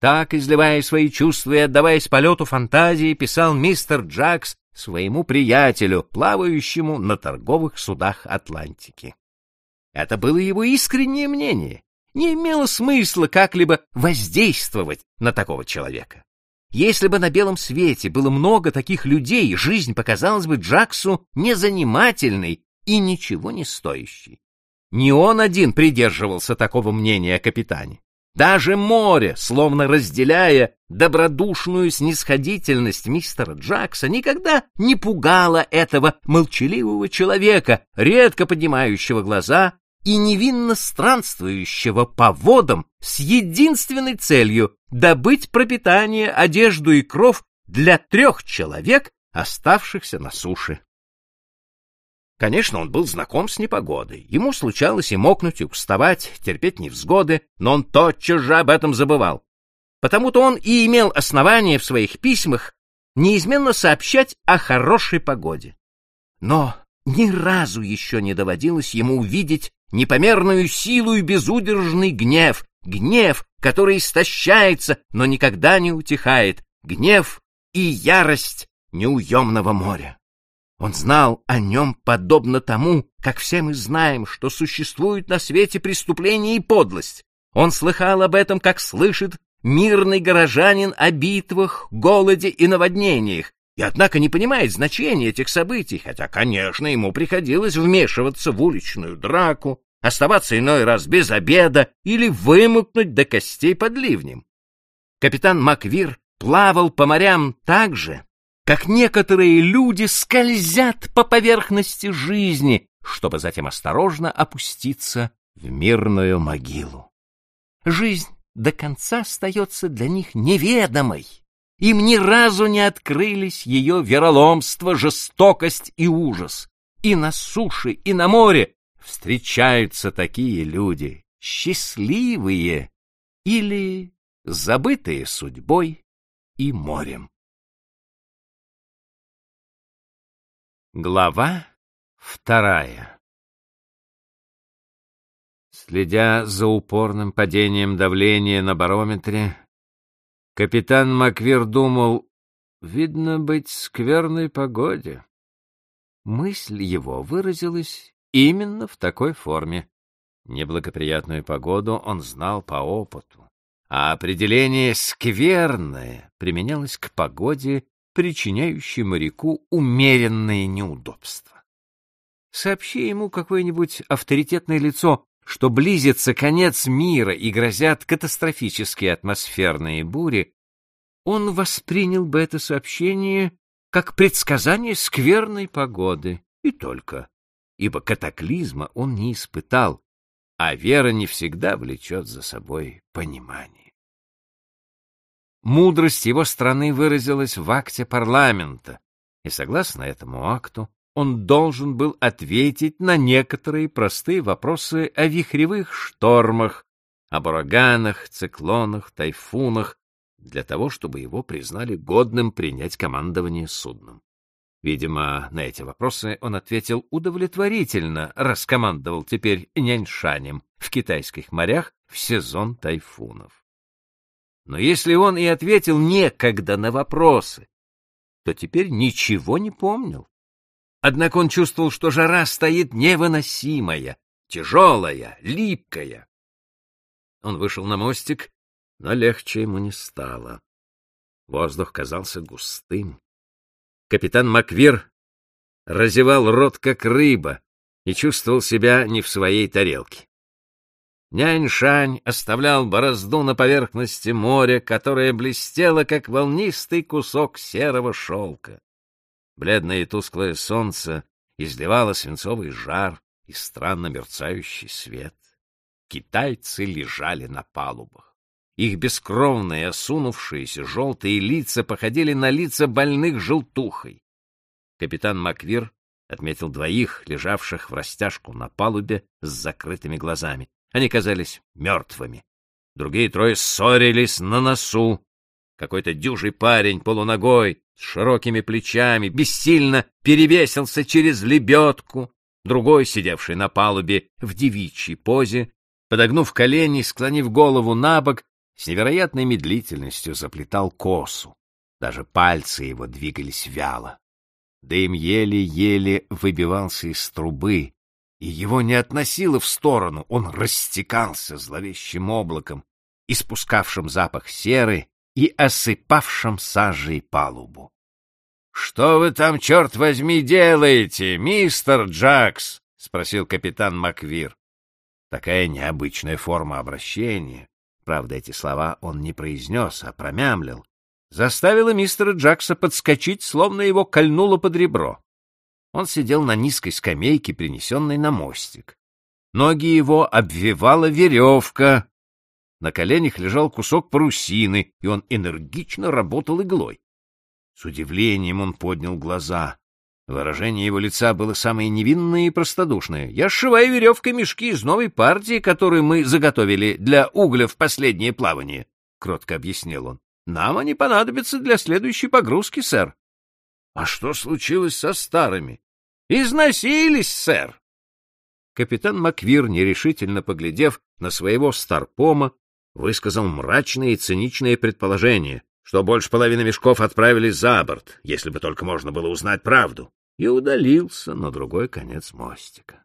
Так, изливая свои чувства и отдаваясь полету фантазии, писал мистер Джакс своему приятелю, плавающему на торговых судах Атлантики. Это было его искреннее мнение. Не имело смысла как-либо воздействовать на такого человека. Если бы на белом свете было много таких людей, жизнь показалась бы Джаксу незанимательной и ничего не стоящей. Не он один придерживался такого мнения о капитане. Даже море, словно разделяя добродушную снисходительность мистера Джакса, никогда не пугало этого молчаливого человека, редко поднимающего глаза и невинно странствующего по водам с единственной целью добыть пропитание, одежду и кров для трех человек, оставшихся на суше. Конечно, он был знаком с непогодой. Ему случалось и мокнуть, и уставать, терпеть невзгоды, но он тотчас же об этом забывал. Потому-то он и имел основание в своих письмах неизменно сообщать о хорошей погоде. Но ни разу еще не доводилось ему увидеть непомерную силу и безудержный гнев, гнев, который истощается, но никогда не утихает, гнев и ярость неуемного моря. Он знал о нем подобно тому, как все мы знаем, что существует на свете преступление и подлость. Он слыхал об этом, как слышит мирный горожанин о битвах, голоде и наводнениях, и однако не понимает значения этих событий, хотя, конечно, ему приходилось вмешиваться в уличную драку, оставаться иной раз без обеда или вымокнуть до костей под ливнем. Капитан Маквир плавал по морям так же, как некоторые люди скользят по поверхности жизни, чтобы затем осторожно опуститься в мирную могилу. Жизнь до конца остается для них неведомой. Им ни разу не открылись ее вероломство, жестокость и ужас. И на суше, и на море встречаются такие люди, счастливые или забытые судьбой и морем. Глава вторая Следя за упорным падением давления на барометре, капитан Маквир думал, видно быть скверной погоде. Мысль его выразилась именно в такой форме. Неблагоприятную погоду он знал по опыту, а определение «скверное» применялось к погоде причиняющий моряку умеренные неудобства. Сообщи ему какое-нибудь авторитетное лицо, что близится конец мира и грозят катастрофические атмосферные бури, он воспринял бы это сообщение как предсказание скверной погоды, и только, ибо катаклизма он не испытал, а вера не всегда влечет за собой понимание. Мудрость его страны выразилась в акте парламента, и согласно этому акту он должен был ответить на некоторые простые вопросы о вихревых штормах, об ураганах, циклонах, тайфунах, для того, чтобы его признали годным принять командование судном. Видимо, на эти вопросы он ответил удовлетворительно, раскомандовал теперь няньшанем в китайских морях в сезон тайфунов. Но если он и ответил некогда на вопросы, то теперь ничего не помнил. Однако он чувствовал, что жара стоит невыносимая, тяжелая, липкая. Он вышел на мостик, но легче ему не стало. Воздух казался густым. Капитан Маквир разевал рот, как рыба, и чувствовал себя не в своей тарелке. Нянь-Шань оставлял борозду на поверхности моря, которое блестело, как волнистый кусок серого шелка. Бледное и тусклое солнце изливало свинцовый жар и странно мерцающий свет. Китайцы лежали на палубах. Их бескровные, осунувшиеся, желтые лица походили на лица больных желтухой. Капитан Маквир отметил двоих, лежавших в растяжку на палубе с закрытыми глазами. Они казались мертвыми. Другие трое ссорились на носу. Какой-то дюжий парень полуногой, с широкими плечами, бессильно перевесился через лебедку. Другой, сидевший на палубе в девичьей позе, подогнув колени, склонив голову на бок, с невероятной медлительностью заплетал косу. Даже пальцы его двигались вяло. Дым еле-еле выбивался из трубы, и его не относило в сторону, он растекался зловещим облаком, испускавшим запах серы и осыпавшим сажей палубу. — Что вы там, черт возьми, делаете, мистер Джакс? — спросил капитан Маквир. Такая необычная форма обращения, правда, эти слова он не произнес, а промямлил, заставила мистера Джакса подскочить, словно его кольнуло под ребро. Он сидел на низкой скамейке, принесенной на мостик. Ноги его обвивала веревка. На коленях лежал кусок парусины, и он энергично работал иглой. С удивлением он поднял глаза. Выражение его лица было самое невинное и простодушное. «Я сшиваю веревкой мешки из новой партии, которую мы заготовили для угля в последнее плавание», — кротко объяснил он. Нам они понадобятся для следующей погрузки, сэр. — А что случилось со старыми? — Износились, сэр. Капитан Маквир, нерешительно поглядев на своего старпома, высказал мрачное и циничное предположение, что больше половины мешков отправились за борт, если бы только можно было узнать правду, и удалился на другой конец мостика.